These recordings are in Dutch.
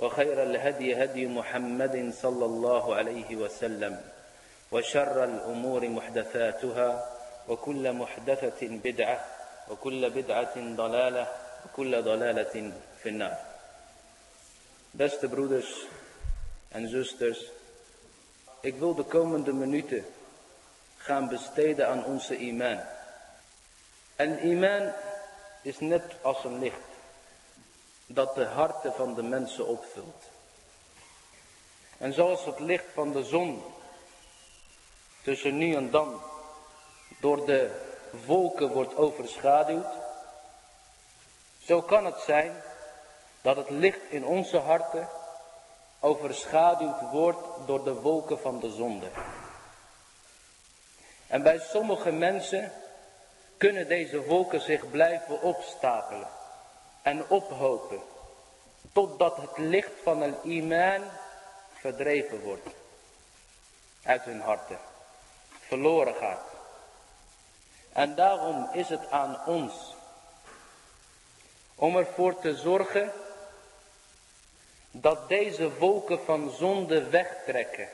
وخير الهدي هدي محمد صلى الله عليه وسلم وشر الأمور محدثاتها وكل محدثة بدعة وكل بدعة ضلالة وكل ضلالة في النار Beste broeders en zusters, ik wil de komende minuten gaan besteden aan onze iman. En iman is net als een licht dat de harten van de mensen opvult. En zoals het licht van de zon tussen nu en dan door de wolken wordt overschaduwd, zo kan het zijn dat het licht in onze harten overschaduwd wordt door de wolken van de zonde. En bij sommige mensen kunnen deze wolken zich blijven opstapelen en ophopen, totdat het licht van een iman verdreven wordt uit hun harten, verloren gaat. En daarom is het aan ons om ervoor te zorgen dat deze wolken van zonde wegtrekken.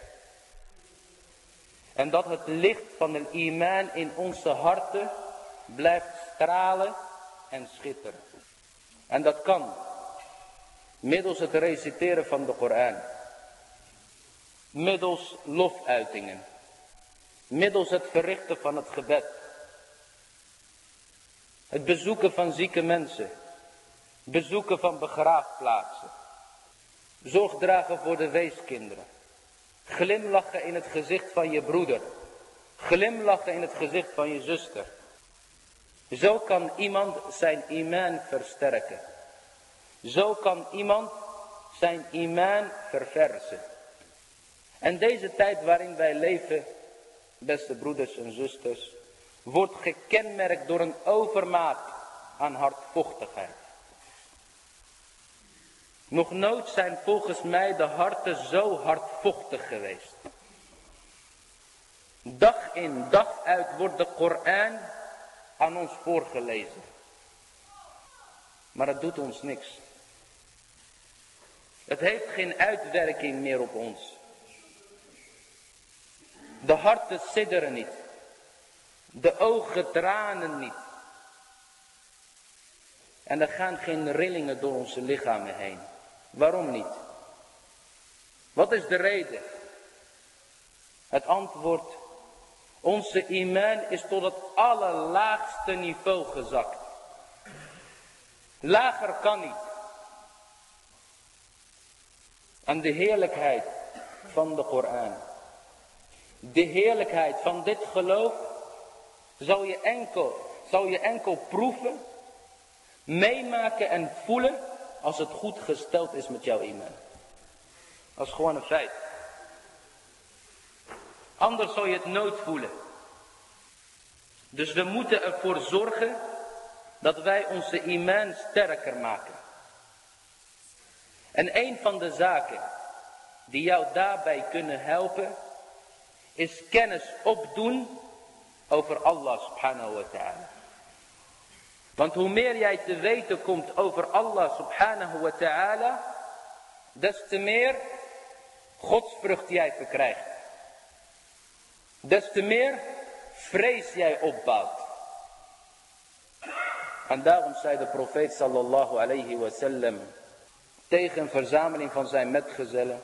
En dat het licht van een iman in onze harten blijft stralen en schitteren. En dat kan middels het reciteren van de Koran. Middels lofuitingen. Middels het verrichten van het gebed. Het bezoeken van zieke mensen. Bezoeken van begraafplaatsen. Zorg dragen voor de weeskinderen. Glimlachen in het gezicht van je broeder. Glimlachen in het gezicht van je zuster. Zo kan iemand zijn iman versterken. Zo kan iemand zijn iman verversen. En deze tijd waarin wij leven, beste broeders en zusters, wordt gekenmerkt door een overmaat aan hardvochtigheid. Nog nooit zijn volgens mij de harten zo hardvochtig geweest. Dag in dag uit wordt de Koran aan ons voorgelezen. Maar het doet ons niks. Het heeft geen uitwerking meer op ons. De harten sidderen niet. De ogen tranen niet. En er gaan geen rillingen door onze lichamen heen. Waarom niet? Wat is de reden? Het antwoord, onze iman is tot het allerlaagste niveau gezakt. Lager kan niet. En de heerlijkheid van de Koran. De heerlijkheid van dit geloof zal je enkel, zal je enkel proeven, meemaken en voelen als het goed gesteld is met jouw iman. Dat is gewoon een feit. Anders zal je het nooit voelen. Dus we moeten ervoor zorgen dat wij onze iman sterker maken. En een van de zaken die jou daarbij kunnen helpen, is kennis opdoen over Allah subhanahu wa ta'ala. Want hoe meer jij te weten komt over Allah subhanahu wa ta'ala, des te meer godsvrucht jij verkrijgt. Des te meer vrees jij opbouwt. En daarom zei de profeet sallallahu alayhi wa sallam tegen een verzameling van zijn metgezellen.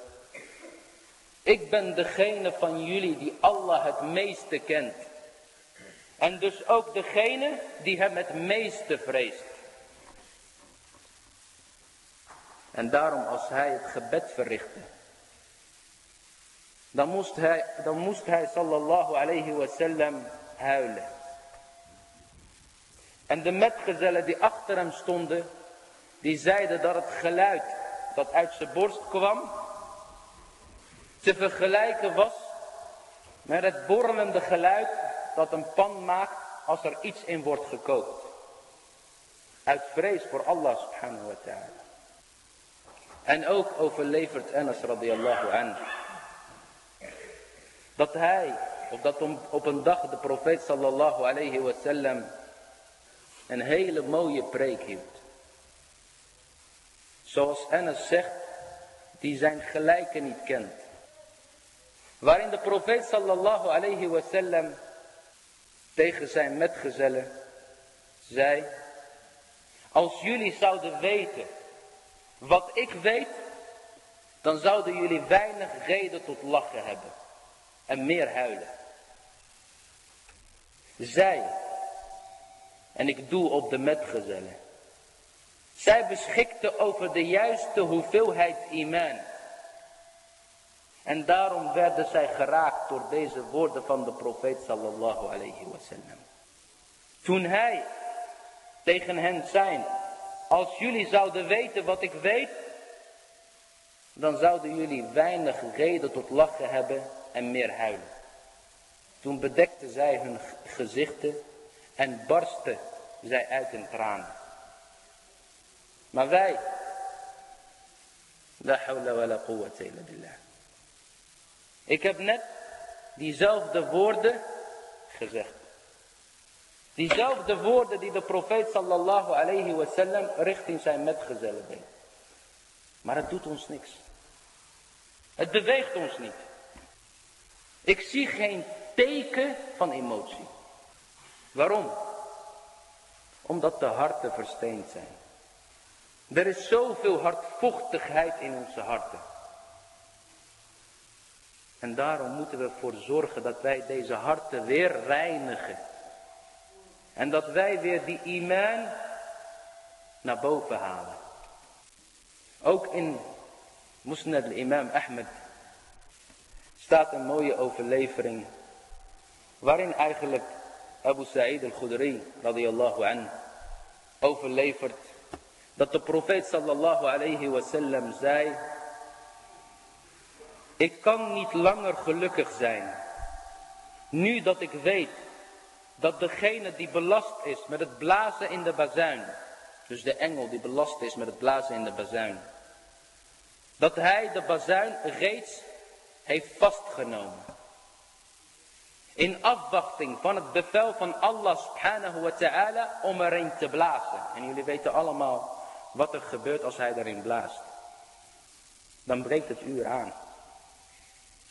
Ik ben degene van jullie die Allah het meeste kent. En dus ook degene die hem het meeste vreest. En daarom als hij het gebed verrichtte. Dan moest hij, dan moest hij sallallahu alayhi wa sallam huilen. En de metgezellen die achter hem stonden. Die zeiden dat het geluid dat uit zijn borst kwam. te vergelijken was met het borrelende geluid dat een pan maakt als er iets in wordt gekookt. Uit vrees voor Allah subhanahu wa ta'ala. En ook overlevert Anas radiyallahu anhu. Dat hij, of dat op een dag de profeet sallallahu alayhi wa sallam een hele mooie preek hield. Zoals Anas zegt, die zijn gelijke niet kent. Waarin de profeet sallallahu alayhi wa sallam tegen zijn metgezellen zei, als jullie zouden weten wat ik weet, dan zouden jullie weinig reden tot lachen hebben en meer huilen. Zij, en ik doe op de metgezellen, zij beschikte over de juiste hoeveelheid iman. En daarom werden zij geraakt door deze woorden van de profeet sallallahu alayhi wasallam. Toen hij tegen hen zei, als jullie zouden weten wat ik weet, dan zouden jullie weinig reden tot lachen hebben en meer huilen. Toen bedekten zij hun gezichten en barsten zij uit in tranen. Maar wij, la hawla wa la quwwata illa billah. Ik heb net diezelfde woorden gezegd. Diezelfde woorden die de profeet sallallahu alayhi wasallam richting zijn metgezellen deed. Maar het doet ons niks. Het beweegt ons niet. Ik zie geen teken van emotie. Waarom? Omdat de harten versteend zijn. Er is zoveel hardvochtigheid in onze harten. En daarom moeten we ervoor zorgen dat wij deze harten weer reinigen. En dat wij weer die iman naar boven halen. Ook in Musnad al-Imam Ahmed staat een mooie overlevering. Waarin eigenlijk Abu Sa'id al-Khudri radiyallahu anhu overlevert. Dat de profeet sallallahu alayhi wasallam zei. Ik kan niet langer gelukkig zijn. Nu dat ik weet dat degene die belast is met het blazen in de bazuin. Dus de engel die belast is met het blazen in de bazuin. Dat hij de bazuin reeds heeft vastgenomen. In afwachting van het bevel van Allah subhanahu wa ta'ala om erin te blazen. En jullie weten allemaal wat er gebeurt als hij erin blaast. Dan breekt het uur aan.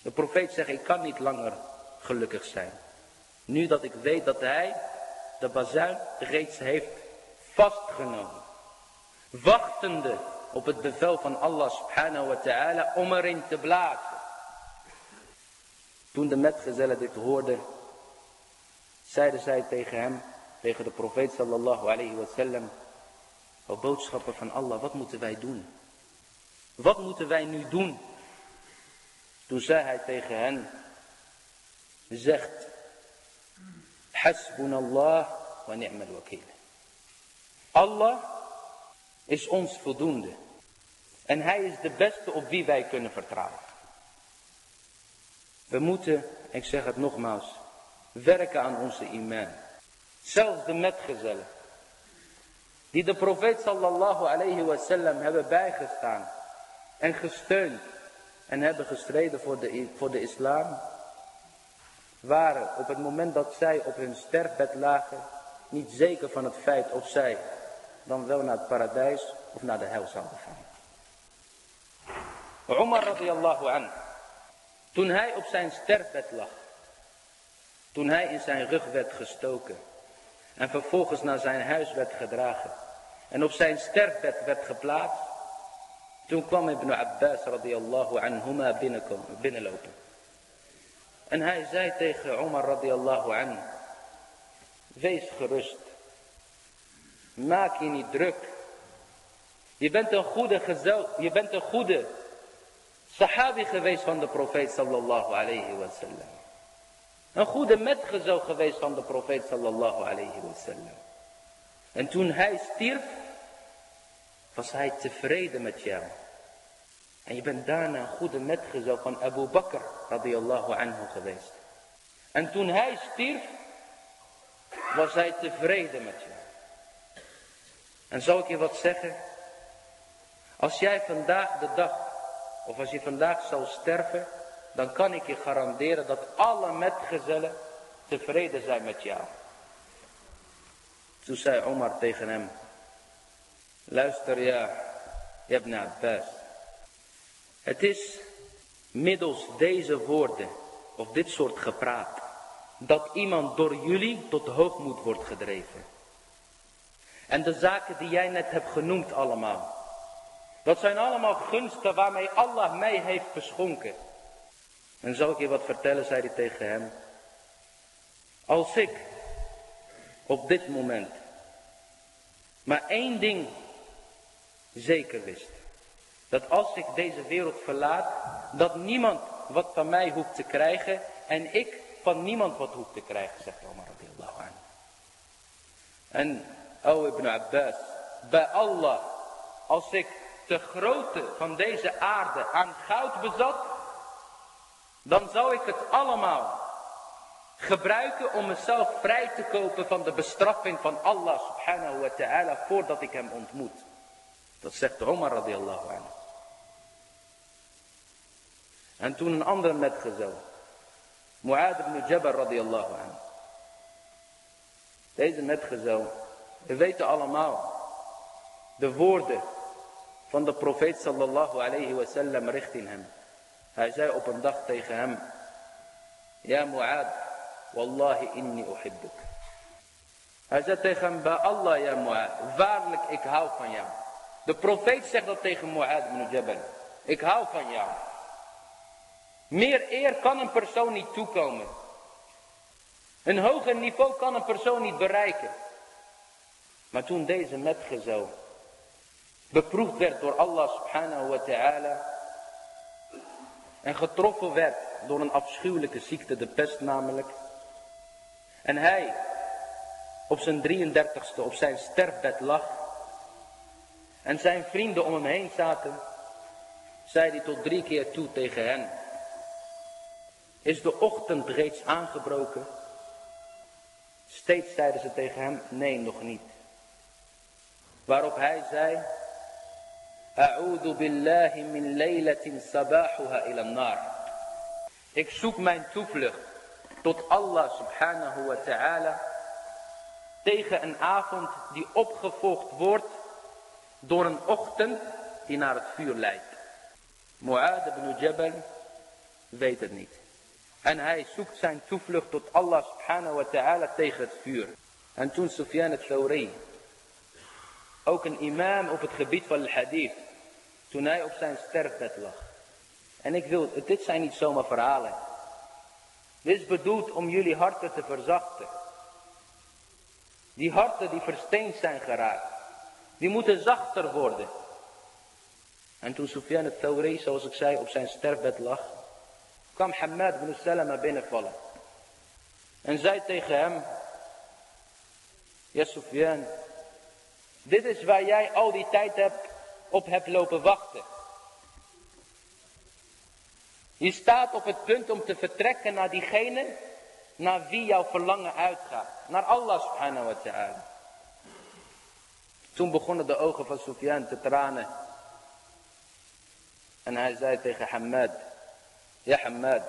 De profeet zegt, ik kan niet langer gelukkig zijn. Nu dat ik weet dat hij de bazuin reeds heeft vastgenomen. Wachtende op het bevel van Allah subhanahu wa ta'ala om erin te blazen. Toen de metgezellen dit hoorden, zeiden zij tegen hem, tegen de profeet sallallahu alayhi wa sallam, o boodschappen van Allah, wat moeten wij doen? Wat moeten wij nu doen? Toen zei hij tegen hen, zegt, hasbunallah wa ni'mal wakil. Allah is ons voldoende. En hij is de beste op wie wij kunnen vertrouwen. We moeten, ik zeg het nogmaals, werken aan onze iman. Zelfs de metgezellen. Die de profeet sallallahu alayhi wasallam hebben bijgestaan. En gesteund. En hebben gestreden voor de, voor de islam. Waren op het moment dat zij op hun sterfbed lagen. Niet zeker van het feit of zij dan wel naar het paradijs of naar de hel zouden gaan. Umar radiyallahu anhu. Toen hij op zijn sterfbed lag. Toen hij in zijn rug werd gestoken. En vervolgens naar zijn huis werd gedragen. En op zijn sterfbed werd geplaatst. Toen kwam Ibn Abbas radiyallahu anhuma binnenlopen. En hij zei tegen Umar radiyallahu anhu. Wees gerust. Maak je niet druk. Je bent een goede gezel, je bent een goede sahabi geweest van de profeet sallallahu alayhi wa sallam. Een goede metgezel geweest van de profeet sallallahu alayhi wa sallam. En toen hij stierf, was hij tevreden met jou. En je bent daarna een goede metgezel van Abu Bakr radiyallahu anhu geweest. En toen hij stierf, was hij tevreden met je. En zal ik je wat zeggen? Als jij vandaag de dag, of als je vandaag zou sterven, dan kan ik je garanderen dat alle metgezellen tevreden zijn met jou. Toen zei Omar tegen hem, luister ja, naar Abbas. Het is middels deze woorden, of dit soort gepraat, dat iemand door jullie tot hoogmoed wordt gedreven. En de zaken die jij net hebt genoemd allemaal. Dat zijn allemaal gunsten waarmee Allah mij heeft beschonken. En zal ik je wat vertellen, zei hij tegen hem. Als ik op dit moment maar één ding zeker wist. Dat als ik deze wereld verlaat, dat niemand wat van mij hoeft te krijgen en ik van niemand wat hoeft te krijgen, zegt Omar radiallahu. En, o Ibn Abbas, bij Allah, als ik de grootte van deze aarde aan goud bezat, dan zou ik het allemaal gebruiken om mezelf vrij te kopen van de bestraffing van Allah subhanahu wa ta'ala voordat ik hem ontmoet. Dat zegt Omar radiallahu anhu. En toen een andere metgezel, Mu'ad ibn Jabal radiallahu anhu. Deze metgezel, we weten allemaal de woorden van de profeet sallallahu alayhi wa sallam richting hem. Hij zei op een dag tegen hem, Ja Mu'ad, wallahi inni uhibbuk. Hij zei tegen hem, bij Allah ja Mu'ad, waarlijk ik hou van jou. De profeet zegt dat tegen Mu'ad ibn Jabal. Ik hou van jou. Meer eer kan een persoon niet toekomen. Een hoger niveau kan een persoon niet bereiken. Maar toen deze metgezel beproefd werd door Allah subhanahu wa ta'ala en getroffen werd door een afschuwelijke ziekte, de pest namelijk. En hij op zijn 33ste op zijn sterfbed lag en zijn vrienden om hem heen zaten, zei hij tot drie keer toe tegen hen. Is de ochtend reeds aangebroken? Steeds zeiden ze tegen hem, nee nog niet. Waarop hij zei, A'udhu billahi min ila nar. Ik zoek mijn toevlucht tot Allah subhanahu wa ta'ala tegen een avond die opgevolgd wordt door een ochtend die naar het vuur leidt. Mu'ad ibn Jabal weet het niet. En hij zoekt zijn toevlucht tot Allah subhanahu wa ta'ala tegen het vuur. En toen Sufyan al-Thawri, ook een imam op het gebied van al-hadith, toen hij op zijn sterfbed lag. En ik wil, dit zijn niet zomaar verhalen. Dit is bedoeld om jullie harten te verzachten. Die harten die versteend zijn geraakt. Die moeten zachter worden. En toen Sufyan al-Thawri, zoals ik zei, op zijn sterfbed lag, kwam Hamad ibn Salama binnenvallen. En zei tegen hem, Ja Sufyan, dit is waar jij al die tijd hebt, op hebt lopen wachten. Je staat op het punt om te vertrekken naar diegene naar wie jouw verlangen uitgaat. Naar Allah subhanahu wa ta'ala. Toen begonnen de ogen van Sufyan te tranen. En hij zei tegen Hamad. Ja Hamad,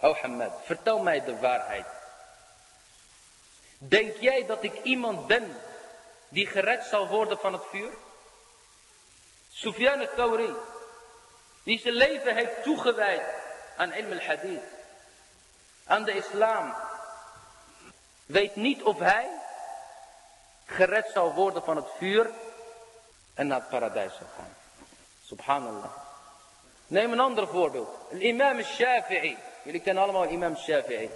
oh Hamad, vertel mij de waarheid. Denk jij dat ik iemand ben die gered zal worden van het vuur? Sufyan al-Thawri, die zijn leven heeft toegewijd aan ilm al-hadith, aan de islam, weet niet of hij gered zal worden van het vuur en naar het paradijs zal gaan. Subhanallah. Neem een ander voorbeeld. Imam Shafi'i. Jullie kennen allemaal imam Shafi'i.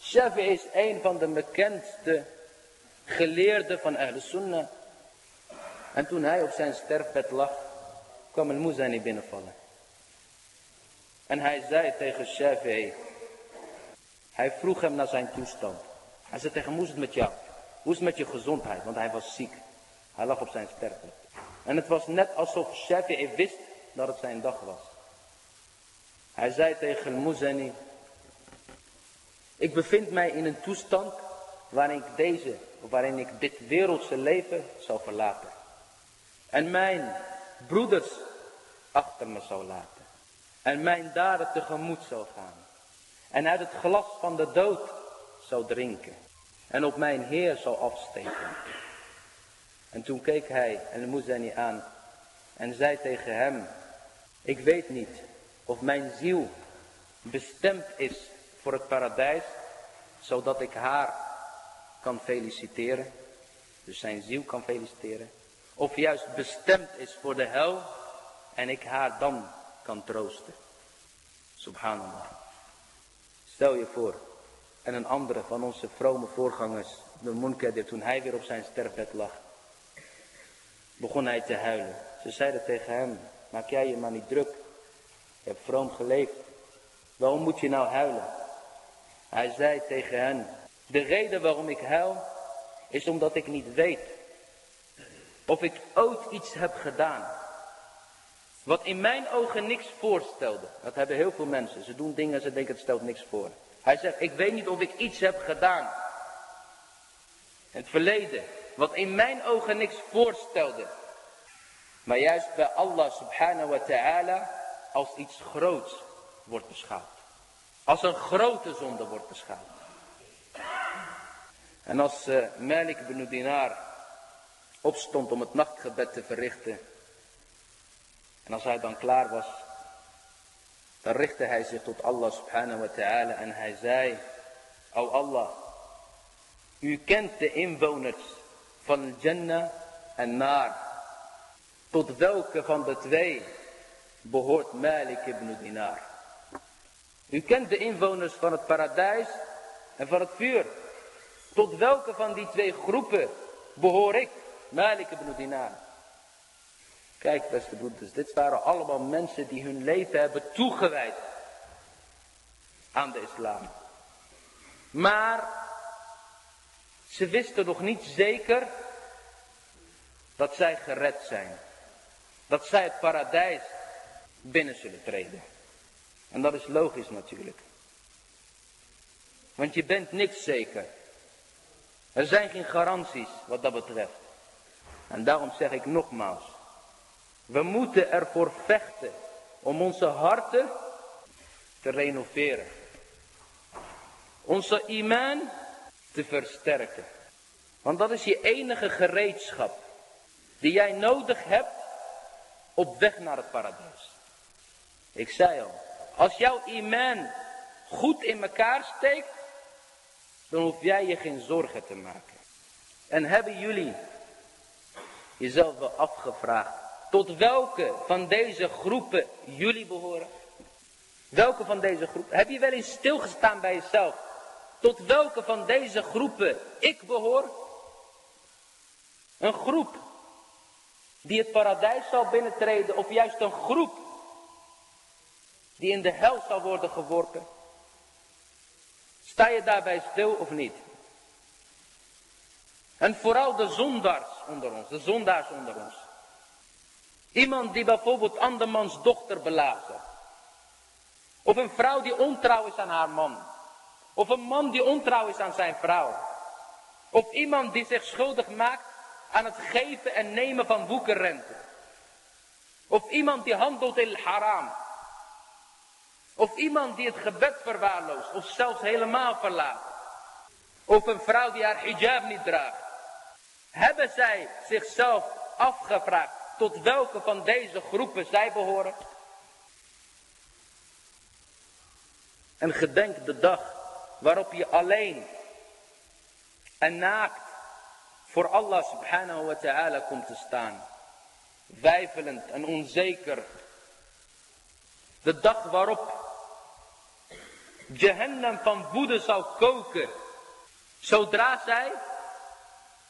Shafi'i is een van de bekendste geleerden van Ahl Sunnah. En toen hij op zijn sterfbed lag, kwam een Muzani binnenvallen. En hij zei tegen Shafi'i. Hij vroeg hem naar zijn toestand. Hij zei tegen hem, hoe is het met jou? Hoe is het met je gezondheid? Want hij was ziek. Hij lag op zijn sterfbed. En het was net alsof Shafi'i wist dat het zijn dag was. Hij zei tegen Muzani, ik bevind mij in een toestand waarin ik deze, waarin ik dit wereldse leven zal verlaten. En mijn broeders achter me zal laten. En mijn daden tegemoet zal gaan. En uit het glas van de dood zal drinken. En op mijn Heer zal afsteken. En toen keek hij en Muzani aan. En zei tegen hem. Ik weet niet of mijn ziel bestemd is voor het paradijs. Zodat ik haar kan feliciteren. Dus zijn ziel kan feliciteren. Of juist bestemd is voor de hel. En ik haar dan kan troosten. Subhanallah. Stel je voor. En een andere van onze vrome voorgangers. De Munkadir toen hij weer op zijn sterfbed lag. Begon hij te huilen. Ze zeiden tegen hem. Maak jij je maar niet druk. Je hebt vroom geleefd. Waarom moet je nou huilen? Hij zei tegen hen. De reden waarom ik huil. Is omdat ik niet weet. Of ik ooit iets heb gedaan. Wat in mijn ogen niks voorstelde. Dat hebben heel veel mensen. Ze doen dingen en ze denken het stelt niks voor. Hij zegt, ik weet niet of ik iets heb gedaan. In het verleden. Wat in mijn ogen niks voorstelde. Maar juist bij Allah subhanahu wa ta'ala als iets groots wordt beschouwd. Als een grote zonde wordt beschouwd. En als uh, Malik ibn Dinar opstond om het nachtgebed te verrichten. En als hij dan klaar was, dan richtte hij zich tot Allah subhanahu wa ta'ala en hij zei, O Allah, u kent de inwoners van Jannah en Naar. Tot welke van de twee behoort Malik ibn Dinar? U kent de inwoners van het paradijs en van het vuur. Tot welke van die twee groepen behoor ik, Malik ibn Dinar? Kijk beste broeders, dit waren allemaal mensen die hun leven hebben toegewijd aan de islam. Maar ze wisten nog niet zeker dat zij gered zijn. Dat zij het paradijs binnen zullen treden. En dat is logisch natuurlijk. Want je bent niks zeker. Er zijn geen garanties wat dat betreft. En daarom zeg ik nogmaals. We moeten ervoor vechten om onze harten te renoveren. Onze iman te versterken. Want dat is je enige gereedschap die jij nodig hebt op weg naar het paradijs. Ik zei al, als jouw iman goed in elkaar steekt, dan hoef jij je geen zorgen te maken. En hebben jullie jezelf wel afgevraagd tot welke van deze groepen jullie behoren? Welke van deze groepen? Heb je wel eens stilgestaan bij jezelf? Tot welke van deze groepen ik behoor? Een groep die het paradijs zal binnentreden of juist een groep die in de hel zal worden geworpen? Sta je daarbij stil of niet? En vooral de zondaars onder ons, de zondaars onder ons. Iemand die bijvoorbeeld andermans dochter belazen. Of een vrouw die ontrouw is aan haar man. Of een man die ontrouw is aan zijn vrouw. Of iemand die zich schuldig maakt aan het geven en nemen van woekerrente. Of iemand die handelt in haram. Of iemand die het gebed verwaarloost of zelfs helemaal verlaat. Of een vrouw die haar hijab niet draagt. Hebben zij zichzelf afgevraagd tot welke van deze groepen zij behoren? En gedenk de dag waarop je alleen en naakt voor Allah subhanahu wa ta'ala komt te staan. Wijfelend en onzeker. De dag waarop Jehannam van woede zal koken. Zodra zij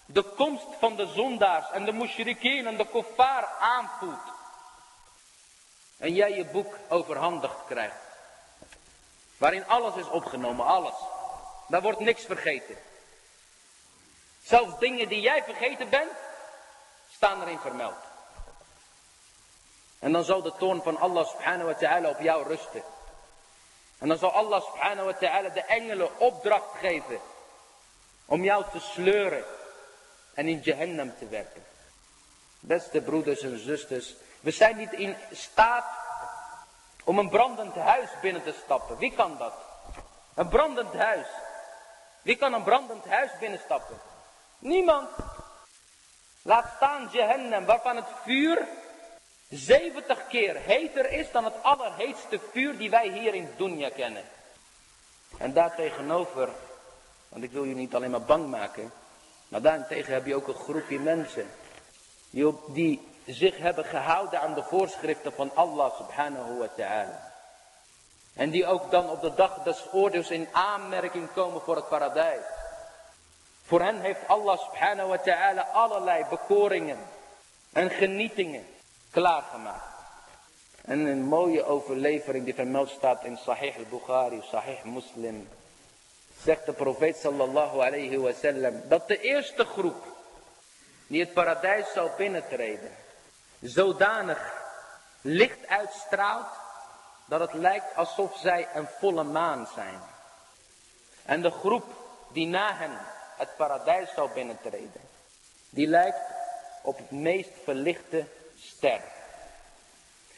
de komst van de zondaars en de mushrikeen en de kofar aanvoelt. En jij je boek overhandigd krijgt. Waarin alles is opgenomen, alles. Daar wordt niks vergeten. Zelfs dingen die jij vergeten bent, staan erin vermeld. En dan zal de toorn van Allah subhanahu wa ta'ala op jou rusten. En dan zal Allah subhanahu wa ta'ala de engelen opdracht geven om jou te sleuren en in Jahannam te werken. Beste broeders en zusters, we zijn niet in staat om een brandend huis binnen te stappen. Wie kan dat? Een brandend huis. Wie kan een brandend huis binnenstappen? Niemand. Laat staan Jehannam, waarvan het vuur 70 keer heter is dan het allerheetste vuur die wij hier in Dunya kennen. En daartegenover, want ik wil je niet alleen maar bang maken, maar daarentegen heb je ook een groepje mensen die, die zich hebben gehouden aan de voorschriften van Allah subhanahu wa ta'ala. En die ook dan op de dag des oordeels in aanmerking komen voor het paradijs. Voor hen heeft Allah subhanahu wa ta'ala allerlei bekoringen en genietingen klaargemaakt. En een mooie overlevering die vermeld staat in Sahih al-Bukhari, Sahih Muslim. Zegt de profeet sallallahu alayhi wa sallam dat de eerste groep die het paradijs zal binnentreden. Zodanig licht uitstraalt dat het lijkt alsof zij een volle maan zijn. En de groep die na hen het paradijs zal binnentreden, die lijkt op het meest verlichte ster.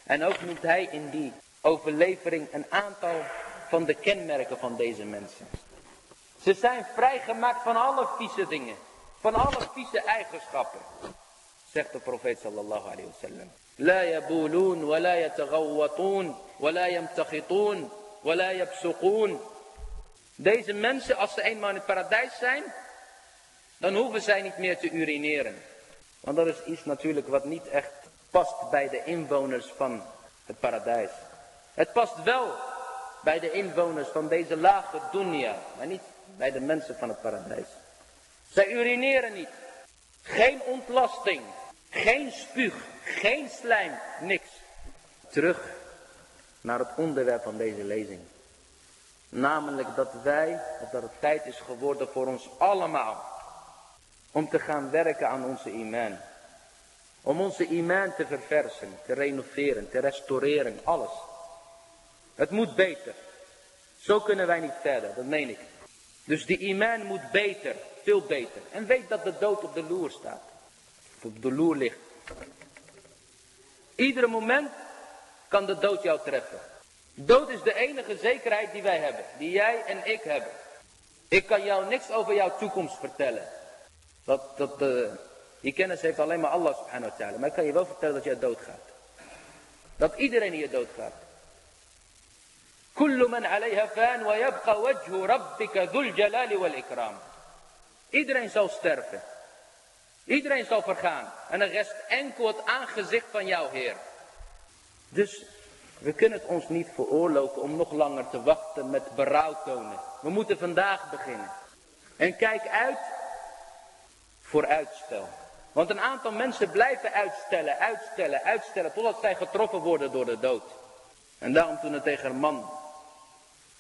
En ook noemt hij in die overlevering een aantal van de kenmerken van deze mensen. Ze zijn vrijgemaakt van alle vieze dingen, van alle vieze eigenschappen, zegt de profeet sallallahu alayhi wa sallam. لا يبولون ولا يتغوطون ولا يمتخطون ولا يبسقون Deze mensen, als ze eenmaal in het paradijs zijn, dan hoeven zij niet meer te urineren. Want dat is iets natuurlijk wat niet echt past bij de inwoners van het paradijs. Het past wel bij de inwoners van deze lage dunya, maar niet bij de mensen van het paradijs. Zij urineren niet. Geen ontlasting. Geen spuug. Geen slijm. Niks. Terug naar het onderwerp van deze lezing. Namelijk dat wij, of dat het tijd is geworden voor ons allemaal. Om te gaan werken aan onze iman. Om onze iman te verversen, te renoveren, te restaureren, alles. Het moet beter. Zo kunnen wij niet verder, dat meen ik. Dus die iman moet beter, veel beter. En weet dat de dood op de loer staat. Of op de loer ligt. Iedere moment kan de dood jou treffen. Dood is de enige zekerheid die wij hebben. Die jij en ik hebben. Ik kan jou niks over jouw toekomst vertellen. Dat, dat, uh, die kennis heeft alleen maar Allah subhanahu wa ta'ala. Maar ik kan je wel vertellen dat je doodgaat. Dat iedereen hier doodgaat. Kullu man alayha fan wa yabqa wajhu rabbika dhul jalali wal ikram. Iedereen zal sterven. Iedereen zal vergaan. En er rest enkel het aangezicht van jouw Heer. Dus we kunnen het ons niet veroorloven om nog langer te wachten met berouw tonen. We moeten vandaag beginnen. En kijk uit voor uitstel. Want een aantal mensen blijven uitstellen, uitstellen, uitstellen, totdat zij getroffen worden door de dood. En daarom toen het tegen een man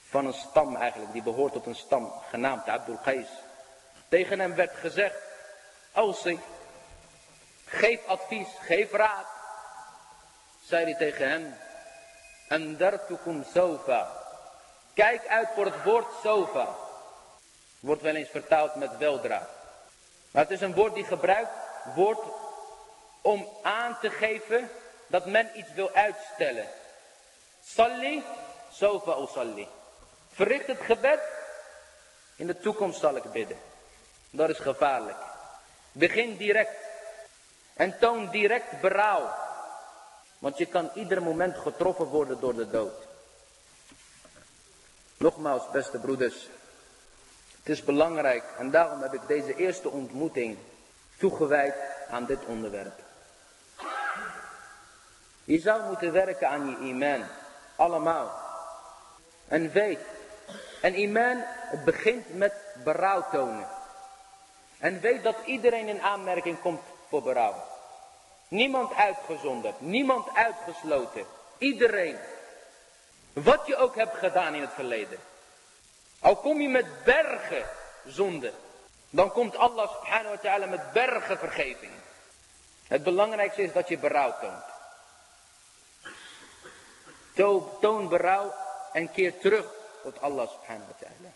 van een stam eigenlijk, die behoort tot een stam, genaamd Abdul Qais. Tegen hem werd gezegd, Alsi, geef advies, geef raad. Zei hij tegen hem, Andartukum sofa. Kijk uit voor het woord sofa. Wordt wel eens vertaald met weldra. Maar het is een woord die gebruikt wordt om aan te geven dat men iets wil uitstellen. Salli, sofa o salli. Verricht het gebed. In de toekomst zal ik bidden. Dat is gevaarlijk. Begin direct. En toon direct berouw. Want je kan ieder moment getroffen worden door de dood. Nogmaals, beste broeders. Het is belangrijk en daarom heb ik deze eerste ontmoeting toegewijd aan dit onderwerp. Je zou moeten werken aan je iman. Allemaal. En weet en iman, begint met berouw tonen. En weet dat iedereen in aanmerking komt voor berouw. Niemand uitgezonderd, niemand uitgesloten. Iedereen. Wat je ook hebt gedaan in het verleden. Al kom je met bergen zonde. Dan komt Allah subhanahu wa ta'ala met bergen vergeving. Het belangrijkste is dat je berouw toont. Toon berouw en keer terug tot Allah subhanahu wa ta'ala.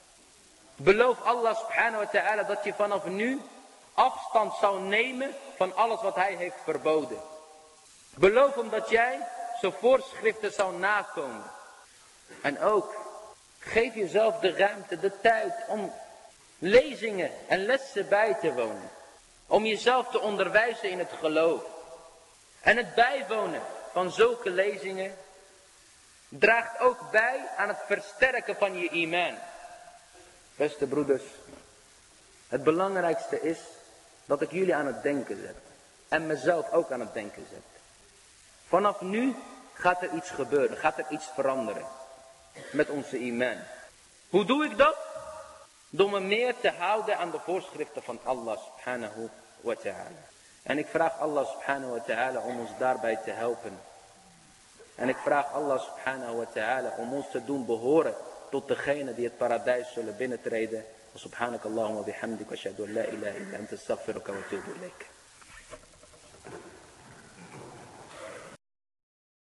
Beloof Allah subhanahu wa ta'ala dat je vanaf nu afstand zou nemen van alles wat hij heeft verboden. Beloof hem dat jij zijn voorschriften zou nakomen. En ook geef jezelf de ruimte, de tijd om lezingen en lessen bij te wonen. Om jezelf te onderwijzen in het geloof. En het bijwonen van zulke lezingen draagt ook bij aan het versterken van je iman. Beste broeders, het belangrijkste is dat ik jullie aan het denken zet. En mezelf ook aan het denken zet. Vanaf nu gaat er iets gebeuren, gaat er iets veranderen met onze iman. Hoe doe ik dat? Door me meer te houden aan de voorschriften van Allah subhanahu wa ta'ala. En ik vraag Allah subhanahu wa ta'ala om ons daarbij te helpen. En ik vraag Allah subhanahu wa ta'ala om ons te doen behoren tot degene die het paradijs zullen binnentreden. Subhanakallahumma bihamdik wa shahadu la ilaha illa anta astaghfiruka wa atubu.